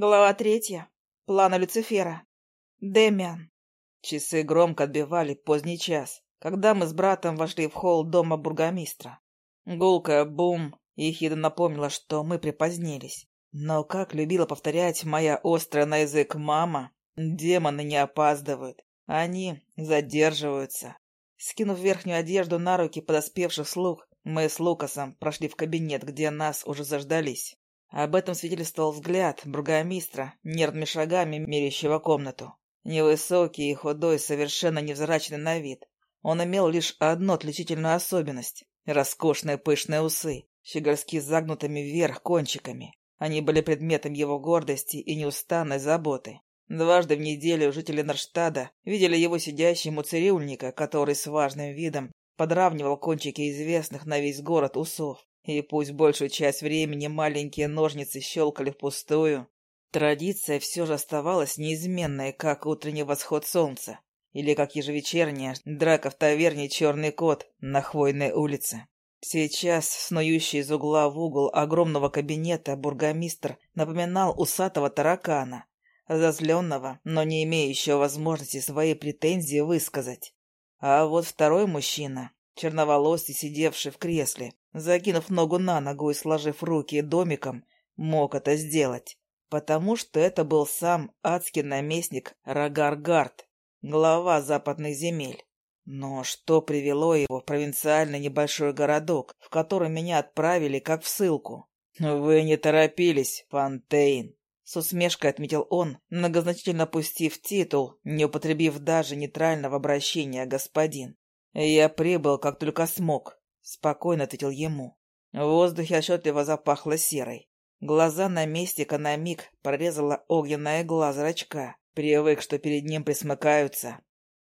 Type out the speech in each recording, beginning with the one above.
Глава третья. Плана Люцифера. Демиан. Часы громко отбивали поздний час, когда мы с братом вошли в холл дома бургомистра. Гулкая бум ехидно напомнила, что мы припозднились. Но, как любила повторять моя острая на язык мама, демоны не опаздывают, они задерживаются. Скинув верхнюю одежду на руки подоспевших слуг, мы с Лукасом прошли в кабинет, где нас уже заждались. Об этом свидетельствовал взгляд бургомистра, нервными шагами мерящего комнату. Невысокий и худой, совершенно невзрачный на вид. Он имел лишь одну отличительную особенность — роскошные пышные усы, щегольски загнутыми вверх кончиками. Они были предметом его гордости и неустанной заботы. Дважды в неделю жители Нарштада видели его сидящим у цирюльника, который с важным видом подравнивал кончики известных на весь город усов. И пусть большую часть времени маленькие ножницы щелкали впустую, традиция все же оставалась неизменной, как утренний восход солнца, или как ежевечерняя драка в таверне «Черный кот» на Хвойной улице. Сейчас, снующий из угла в угол огромного кабинета, бургомистр напоминал усатого таракана, разозленного, но не имеющего возможности свои претензии высказать. А вот второй мужчина, черноволосый, сидевший в кресле, закинув ногу на ногу и сложив руки домиком, мог это сделать, потому что это был сам адский наместник Рагаргард, глава западных земель. Но что привело его в провинциальный небольшой городок, в который меня отправили как в ссылку? «Вы не торопились, Фонтейн», — с усмешкой отметил он, многозначительно опустив титул, не употребив даже нейтрального обращения «господин». «Я прибыл, как только смог. Спокойно ответил ему. В воздухе отчетливо запахло серой. Глаза наместника на миг прорезала огненная игла зрачка, привык, что перед ним присмыкаются.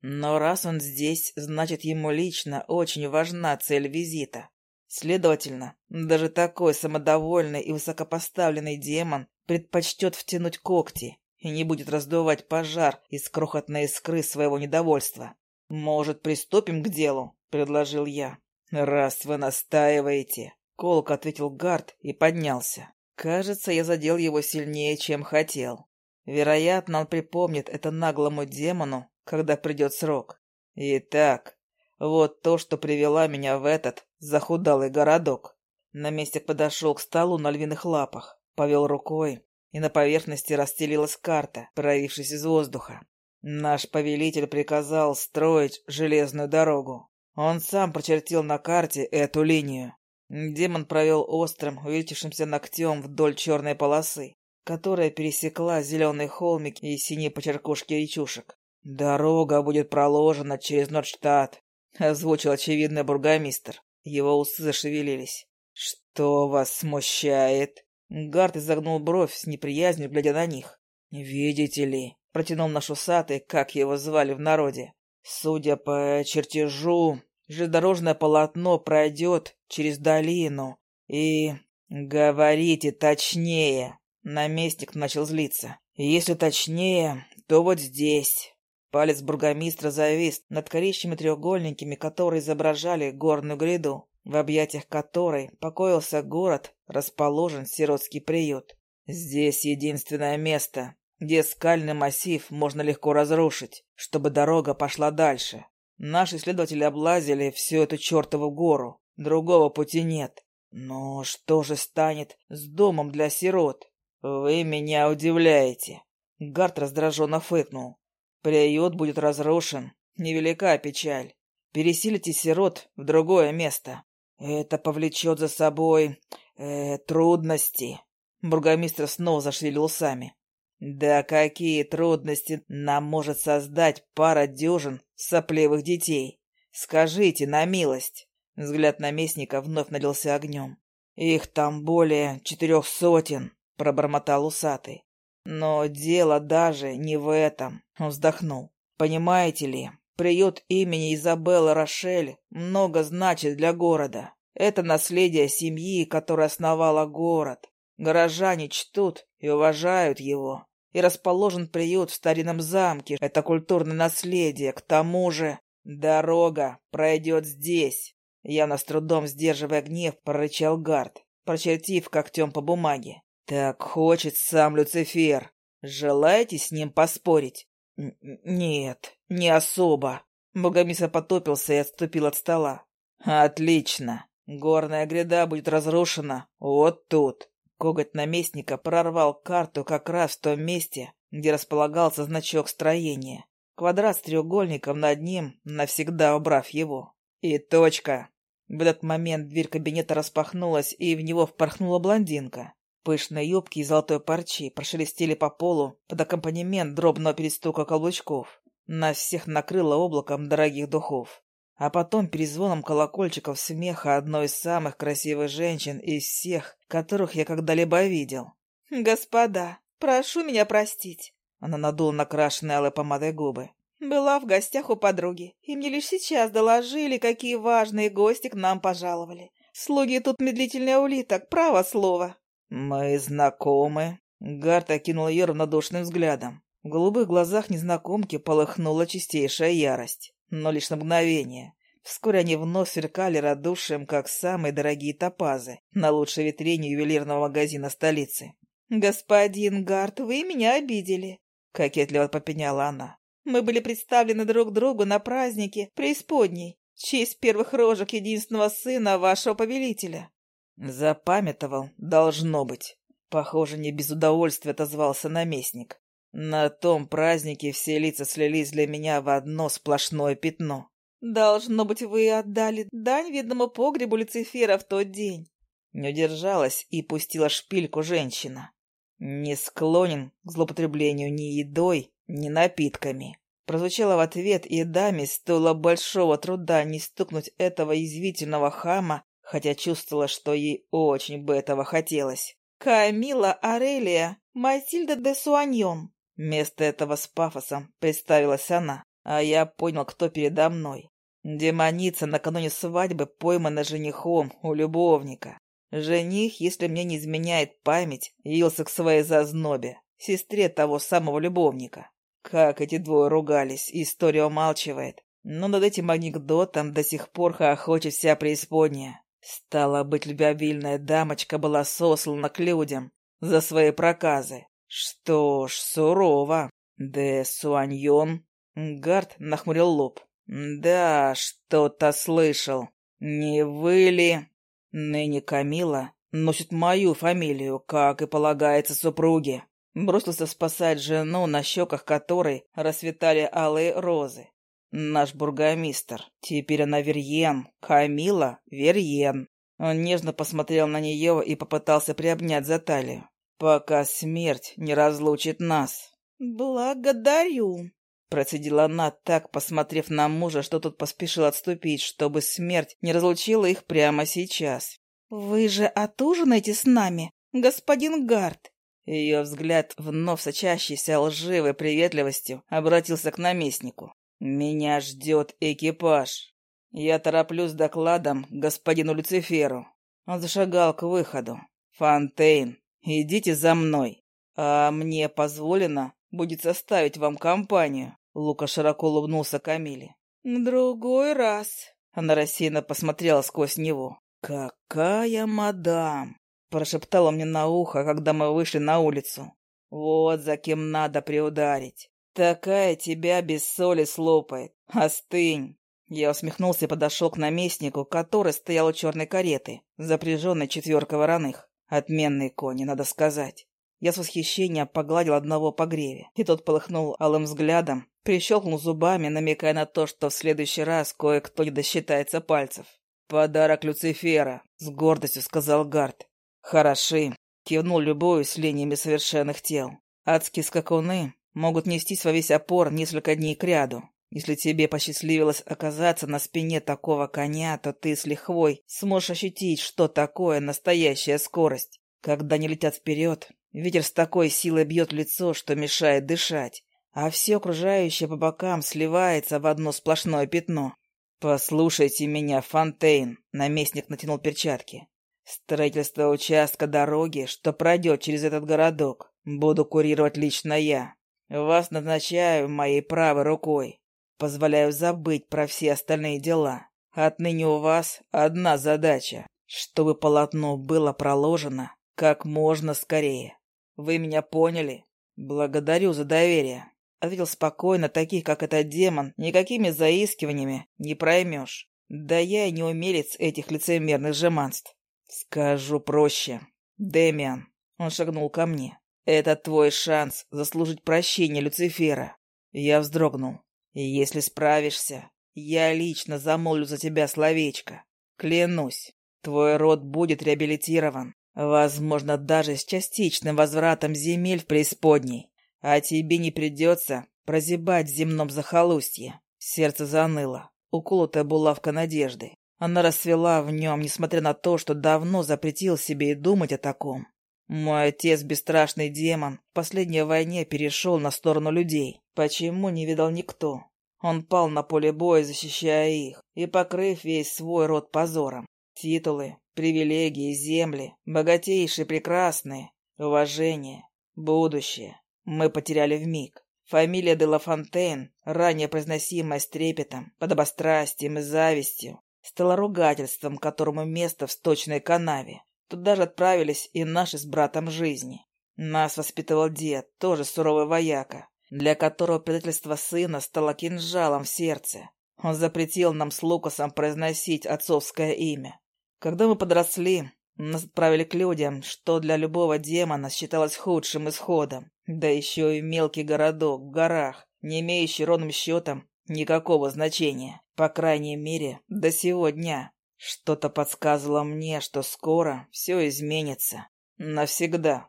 Но раз он здесь, значит, ему лично очень важна цель визита. Следовательно, даже такой самодовольный и высокопоставленный демон предпочтет втянуть когти и не будет раздувать пожар из крохотной искры своего недовольства. «Может, приступим к делу?» — предложил я. «Раз вы настаиваете», — колко ответил Гард и поднялся. «Кажется, я задел его сильнее, чем хотел. Вероятно, он припомнит это наглому демону, когда придет срок. Итак, вот то, что привела меня в этот захудалый городок». Наместник подошел к столу на львиных лапах, повел рукой, и на поверхности расстелилась карта, проявившись из воздуха. Наш повелитель приказал строить железную дорогу. Он сам прочертил на карте эту линию. Демон провел острым, увеличившимся ногтем вдоль черной полосы, которая пересекла зеленый холмик и синие почеркушки речушек. «Дорога будет проложена через Нордштадт», — озвучил очевидный бургомистр. Его усы зашевелились. «Что вас смущает?» Гард изогнул бровь с неприязнью, глядя на них. «Видите ли?» — протянул наш усатый, как его звали в народе. «Судя по чертежу, Железнодорожное полотно пройдет через долину. И... Говорите точнее. Наместник начал злиться. Если точнее, то вот здесь. Палец бургомистра завис над коричневыми треугольниками, которые изображали горную гряду, в объятиях которой покоился город, расположен сиротский приют. Здесь единственное место, где скальный массив можно легко разрушить, чтобы дорога пошла дальше. Наши исследователи облазили всю эту чертову гору. Другого пути нет. Но что же станет с домом для сирот? Вы меня удивляете. Гард раздраженно фыркнул. Приют будет разрушен. Невелика печаль. Переселите сирот в другое место. Это повлечет за собой... Э, трудности. Бургомистр снова зашевелил усами. Да какие трудности нам может создать пара дюжин сопливых детей? Скажите на милость. Взгляд наместника вновь налился огнем. Их там более четырех сотен, пробормотал усатый. Но дело даже не в этом, он вздохнул. Понимаете ли, приют имени Изабеллы Рошель много значит для города. Это наследие семьи, которая основала город. Горожане чтут и уважают его. И расположен приют в старинном замке. Это культурное наследие. К тому же дорога пройдет здесь. Явно с трудом сдерживая гнев, прорычал Гард, прочертив когтем по бумаге. Так хочет сам Люцифер. Желаете с ним поспорить? Н нет, не особо. Богомиса потопился и отступил от стола. Отлично. Горная гряда будет разрушена вот тут. Коготь наместника прорвал карту как раз в том месте, где располагался значок строения. Квадрат с треугольником над ним, навсегда убрав его. И точка. В этот момент дверь кабинета распахнулась, и в него впорхнула блондинка. Пышные юбки из золотой парчи прошелестели по полу под аккомпанемент дробного перестука каблучков. Нас всех накрыло облаком дорогих духов. А потом перезвоном колокольчиков смеха одной из самых красивых женщин из всех, которых я когда-либо видел. «Господа, прошу меня простить». Она надула накрашенные алой помадой губы. «Была в гостях у подруги, и мне лишь сейчас доложили, какие важные гости к нам пожаловали. Слуги тут медлительнее улиток, право слово». «Мы знакомы?» Гарт окинул ее равнодушным взглядом. В голубых глазах незнакомки полыхнула чистейшая ярость но лишь на мгновение. Вскоре они вновь сверкали радушием, как самые дорогие топазы на лучшей витрине ювелирного магазина столицы. «Господин Гарт, вы меня обидели», — кокетливо попеняла она. «Мы были представлены друг другу на празднике преисподней, в честь первых рожек единственного сына вашего повелителя». Запамятовал, должно быть. Похоже, не без удовольствия отозвался наместник. На том празднике все лица слились для меня в одно сплошное пятно. «Должно быть, вы отдали дань видному погребу Люцифера в тот день». Не удержалась и пустила шпильку женщина. Не склонен к злоупотреблению ни едой, ни напитками. Прозвучало в ответ, и даме стоило большого труда не стукнуть этого язвительного хама, хотя чувствовала, что ей очень бы этого хотелось. «Камила Арелия, Матильда де Суаньон», Вместо этого с пафосом представилась она, а я понял, кто передо мной. Демоница накануне свадьбы поймана женихом у любовника. Жених, если мне не изменяет память, явился к своей зазнобе, сестре того самого любовника. Как эти двое ругались, история умалчивает. Но над этим анекдотом до сих пор хохочет вся преисподняя. Стала быть, любвеобильная дамочка была сослана к людям за свои проказы. Что ж, сурово. Де Суаньон. Гард нахмурил лоб. Да, что-то слышал. Не вы ли? Ныне Камила носит мою фамилию, как и полагается супруге. Бросился спасать жену, на щеках которой расцветали алые розы. Наш бургомистр. Теперь она Верьен. Камила Верьен. Он нежно посмотрел на нее и попытался приобнять за талию пока смерть не разлучит нас. Благодарю, процедила она, так посмотрев на мужа, что тот поспешил отступить, чтобы смерть не разлучила их прямо сейчас. Вы же отужинаете с нами, господин Гард. Ее взгляд, вновь сочащийся лживой приветливостью, обратился к наместнику. «Меня ждет экипаж. Я тороплюсь с докладом господину Люциферу». Он зашагал к выходу. «Фонтейн, «Идите за мной, а мне позволено будет составить вам компанию». Лука широко улыбнулся Камиле. «Другой раз». Она рассеянно посмотрела сквозь него. «Какая мадам!» Прошептала мне на ухо, когда мы вышли на улицу. «Вот за кем надо приударить. Такая тебя без соли слопает. Остынь!» Я усмехнулся и подошел к наместнику, который стоял у черной кареты, запряженной четверкой вороных. Отменные кони, надо сказать. Я с восхищением погладил одного по греве, и тот полыхнул алым взглядом, прищелкнул зубами, намекая на то, что в следующий раз кое-кто не досчитается пальцев. «Подарок Люцифера», — с гордостью сказал Гард. «Хороши», — кивнул любую с линиями совершенных тел. «Адские скакуны могут нестись во весь опор несколько дней кряду, если тебе посчастливилось оказаться на спине такого коня, то ты с лихвой сможешь ощутить, что такое настоящая скорость. Когда они летят вперед, ветер с такой силой бьет лицо, что мешает дышать, а все окружающее по бокам сливается в одно сплошное пятно. «Послушайте меня, Фонтейн», — наместник натянул перчатки. «Строительство участка дороги, что пройдет через этот городок, буду курировать лично я. Вас назначаю моей правой рукой. Позволяю забыть про все остальные дела. Отныне у вас одна задача, чтобы полотно было проложено как можно скорее. Вы меня поняли? Благодарю за доверие. Ответил спокойно, таких, как этот демон, никакими заискиваниями не проймешь. Да я и не умелец этих лицемерных жеманств. Скажу проще. Дэмиан, он шагнул ко мне. Это твой шанс заслужить прощение Люцифера. Я вздрогнул. Если справишься, я лично замолвлю за тебя словечко. Клянусь, твой род будет реабилитирован. Возможно, даже с частичным возвратом земель в преисподней. А тебе не придется прозябать в земном захолустье. Сердце заныло, уколотая булавка надежды. Она расцвела в нем, несмотря на то, что давно запретил себе и думать о таком. Мой отец, бесстрашный демон, в последней войне перешел на сторону людей. Почему не видал никто? Он пал на поле боя, защищая их, и покрыв весь свой род позором. Титулы, привилегии, земли, богатейшие, прекрасные, уважение, будущее. Мы потеряли в миг. Фамилия де Ла Фонтейн, ранее произносимая с трепетом, подобострастием и завистью, стала ругательством, которому место в сточной канаве. Туда же отправились и наши с братом жизни. Нас воспитывал дед, тоже суровый вояка, для которого предательство сына стало кинжалом в сердце. Он запретил нам с Лукасом произносить отцовское имя. Когда мы подросли, нас отправили к людям, что для любого демона считалось худшим исходом. Да еще и мелкий городок в горах, не имеющий ровным счетом никакого значения. По крайней мере, до сего дня. Что-то подсказывало мне, что скоро все изменится. Навсегда.